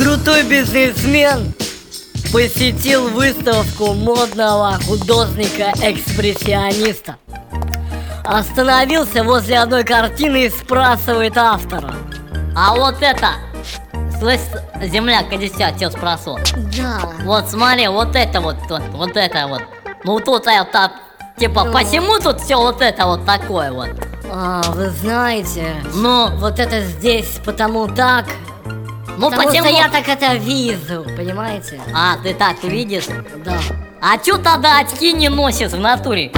бизнесмен посетил выставку модного художника-экспрессиониста. Остановился возле одной картины и спрашивает автора. А вот это, слышь, земляк, иди сюда, тебя спрошу. Да. Вот смотри, вот это вот, вот, вот это вот. Ну тут это, типа, Ну. почему тут все вот это вот такое вот? А, вы знаете, Ну, вот это здесь потому так, ну потому почему? что я так это вижу, понимаете? А, ты так видишь? Да. А чё тогда очки не носишь в натуре?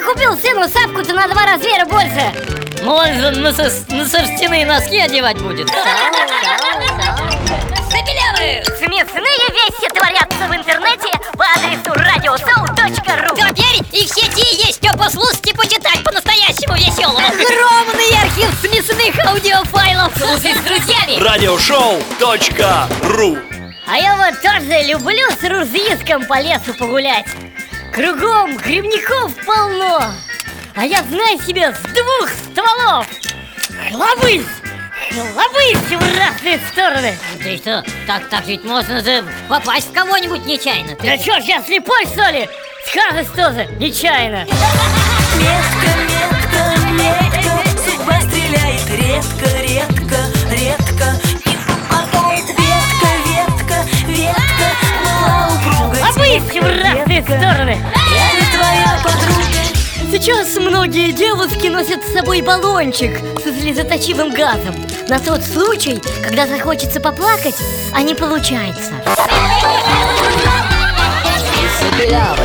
Ты купил сыну сапку-то на два размера больше? Ну он же на, со- на шерстяные носки одевать будет. Забелявы! Смешные вещи творятся в интернете по адресу radioshow.ru Теперь и в сети есть что послушать и почитать по-настоящему веселому. Огромный архив смешных аудиофайлов Слушай с друзьями. Радиошоу.ру А я вот тоже люблю с рузиском по лесу погулять Кругом грибников полно А я знаю себе с двух стволов Хлобысь! Хлобысь в разные стороны Ты что, так, так ведь можно же попасть в кого-нибудь нечаянно. Да чё ж я слепой что ли? Скажешь тоже, нечаянно Метко, метко, метко Судьба стреляет редко, редко, редко Не попадает ветка, ветка, ветка Была упругой Хлобысь в стороны не твоя подруга Сейчас многие девушки носят с собой баллончик со слезоточивым газом. На тот случай, когда захочется поплакать, а не получается Белявы,